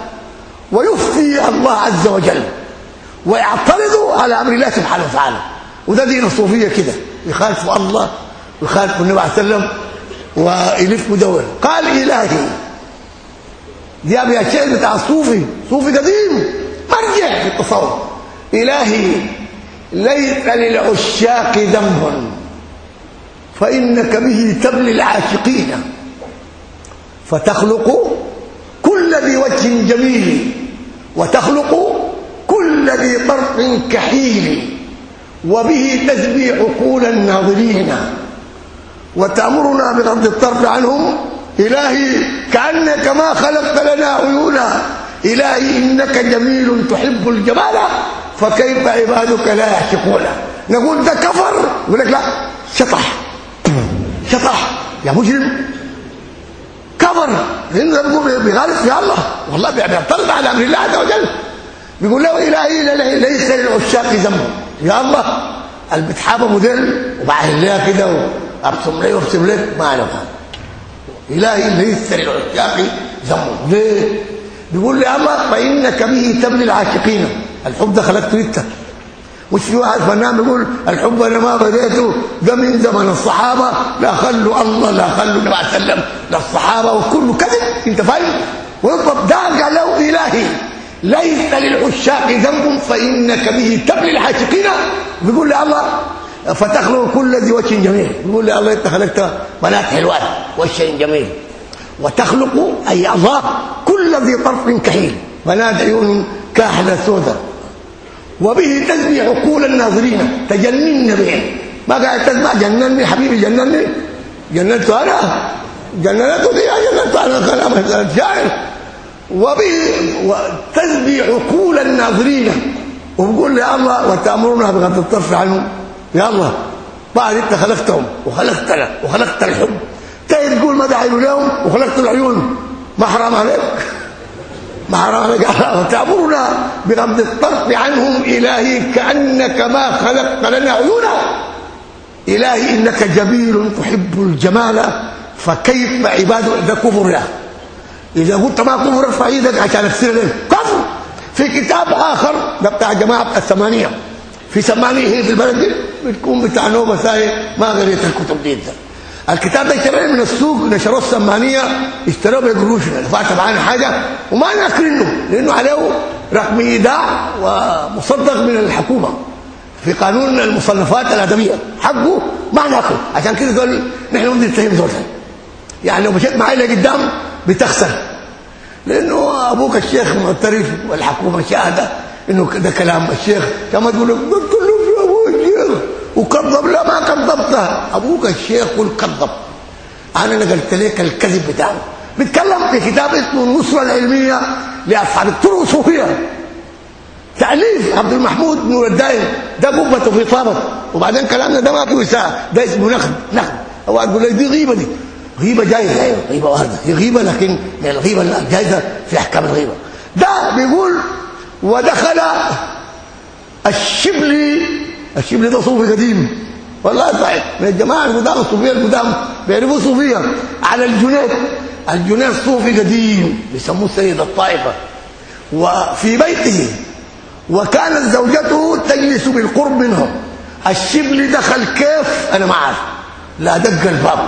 ويفتي الله عز وجل ويعترض على أمر الله سبحانه وتعالى. وده دين الصوفية كده. يخالفوا الله ويخالفوا النبي عليه وسلم ويلف مدور قال إلهي دي أبي الشيء بتاع الصوفي صوفي قديم. مرجع في التصوف إلهي ليس للعشاق ذنب. فإنك به تبلي العاشقين. فتخلق كل ذي وجه جميل. وتخلق كل ذي طرف كحيل. وبه تزبي عقول الناظرين. وتأمرنا بغض الطرف عنهم إلهي كأنك ما خلقت لنا عيونا. إلهي إنك جميل تحب الجمال فكيف عبادك لا يعشقون؟ نقول ده كفر يقول لك لا شطح. شطح. يا مجرم. كفر. لأنه بيقول بيغالط في الله. والله بيعترض على أمر الله عز وجل. بيقول له إلهي ليس للعشاق ذنب. يا الله. اللي بتحابه موديل وبعد لها كده وابصم لي وابصم لك. ما أنا إلهي ليس للعشاق ذنب ليه؟ بيقول لي الله فإنك به تبني العاشقين. الحب ده خلقته إنت. مش في واحد فنان بيقول الحب أنا ما بديته. ده من زمن الصحابة. لا خلوا الله لا خلوا النبي عليه وسلم. لا الصحابة وكله كذب. أنت فاهم؟ ويطلب ده قال له إلهي. ليس للعشاق ذنب فإنك به تبلي العاشقين. بيقول لي الله فتخلق كل ذي وجه جميل. بيقول لي الله انت خلقت بنات حلوات وجه جميل. وتخلق أي الله كل ذي طرف كحيل. بنات عيون كاحله سوداء وبه تزني عقول الناظرين. تجنن به. ما قاعد تسمع جنني حبيبي جنني. جننت أنا. جننته دي جننت أنا كلام الشاعر وبه تزني عقول الناظرين. وبقول لي الله وتامرنا بغض الطرف عنهم. يا الله بعد انت خلقتهم وخلقتنا وخلقت الحب. تاني تقول ماذا عينوا لهم وخلقت العيون. ما حرام عليك. ما حرام عليك. وتأمرنا بغض الطرف عنهم إلهي كأنك ما خلقت لنا عيونا. إلهي إنك جميل تحب الجمال فكيف عباده ده كفر يا إذا قلت ما كفر ارفع إيدك عشان أفسر كفر. في كتاب آخر ده بتاع جماعة الثمانية. في ثمانية هي في البلد دي بتكون بتاع نوبة ثاني ما قريت الكتب دي ده الكتاب ده اشتريه من السوق نشروه الثمانية اشتروه بقروش دفعت معانا حاجة. وما ناكرينه لأنه عليه رقم إيداع ومصدق من الحكومة. في قانون المصنفات الأدبية حقه ما ناكل. عشان كده قال نحن بدنا نتهم زول يعني لو مشيت معي لقدام بتخسر. لأنه أبوك الشيخ معترف والحكومة شاهدة. إنه ده كلام الشيخ. كما تقول لك يا أبو الشيخ وكذب لا ما كذبتها. أبوك الشيخ قل كذب. أنا نقلت لك الكذب بتاعه. بيتكلم في كتاب اسمه النصرة العلمية لأصحاب الطرق الصوفية. تأليف عبد المحمود نور الدايم ده قبته في طابط وبعدين كلامنا ده ما فيه ساعه ده اسمه نخب. نخب. هو يقول لي دي غيبة دي. غيبة جايزه أيوه غيبة واحدة. هي غيبة لكن الغيبة الجايزه في أحكام الغيبة. ده بيقول ودخل الشبلي الشبلي ده صوفي قديم. والله صحيح من الجماعة القدام الصوفية القدام بيعرفوا صوفيه على الجنيد الجنيد صوفي قديم بيسموه سيد الطائفة. وفي بيته وكانت زوجته تجلس بالقرب منه. الشبل دخل كيف؟ أنا ما عارف لا دق الباب.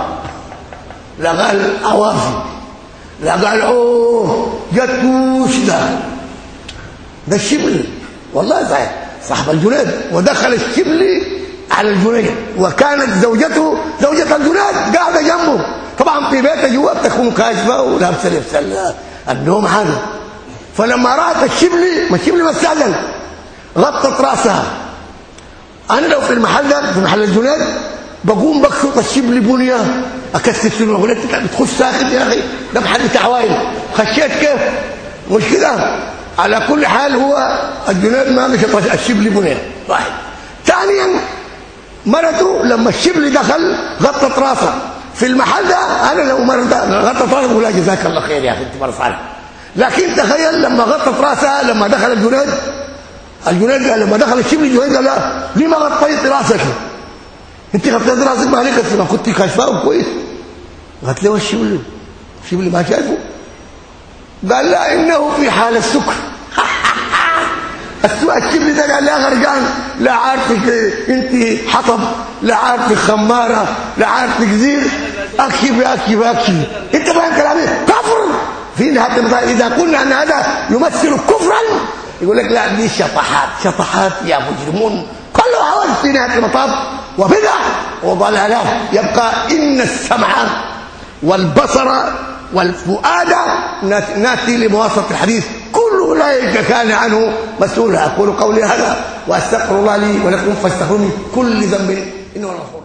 لا قال أوافي. لا قال أوه جتوش ده. ده الشبل والله صحيح. صاحب الجنيد. ودخل الشبلي على الجنيد. وكانت زوجته زوجة الجنيد قاعدة جنبه. طبعا في بيته جوا بتكون كاشفة ولابسة لبس النوم هذا فلما رأت الشبلي ما الشبلي ما استعجل غطت رأسها. أنا لو في المحل ده في محل الجنيد بقوم بكسط الشبلي بنية. أكسس له أقول بتخش ساخن يا أخي. ده محل بتاع خشيت كيف؟ مش كده؟ على كل حال هو الجنيد ما مش الشبلي بنيه واحد. ثانيا مرته لما الشبلي دخل غطت راسها في المحل ده أنا لو مرت غطت راسها بقول جزاك الله خير يا أخي أنت مرة صالحه لكن تخيل لما غطت راسها لما دخل الجنيد. الجنيد لما دخل الشبل الجنيد قال لا ليه ما غطيت راسك؟ أنت غطيت راسك ما عليك ما كنت كاشفاه كويس. قالت له الشبل الشبل ما شايفه. قال لا إنه في حال السكر الشبل ده قال لا غرقان. لا عارفك إنت حطب لا عارفك خمارة لا عارفك زير. اكشف اكشف اكشف إنت فاهم كلامي؟ كفر. في نهاية إذا قلنا أن هذا يمثل كفرا يقول لك لا دي شطحات شطحات يا مجرمون. كله عوز في نهاية المطاف. وبدع وضلالات يبقى إن السمع والبصر والفؤاد ناتي لمواصله الحديث. كل أولئك كان عنه مسؤولا. أقول قولي هذا وأستغفر الله لي ولكم فاستغفروني. كل ذنب إنه غفور.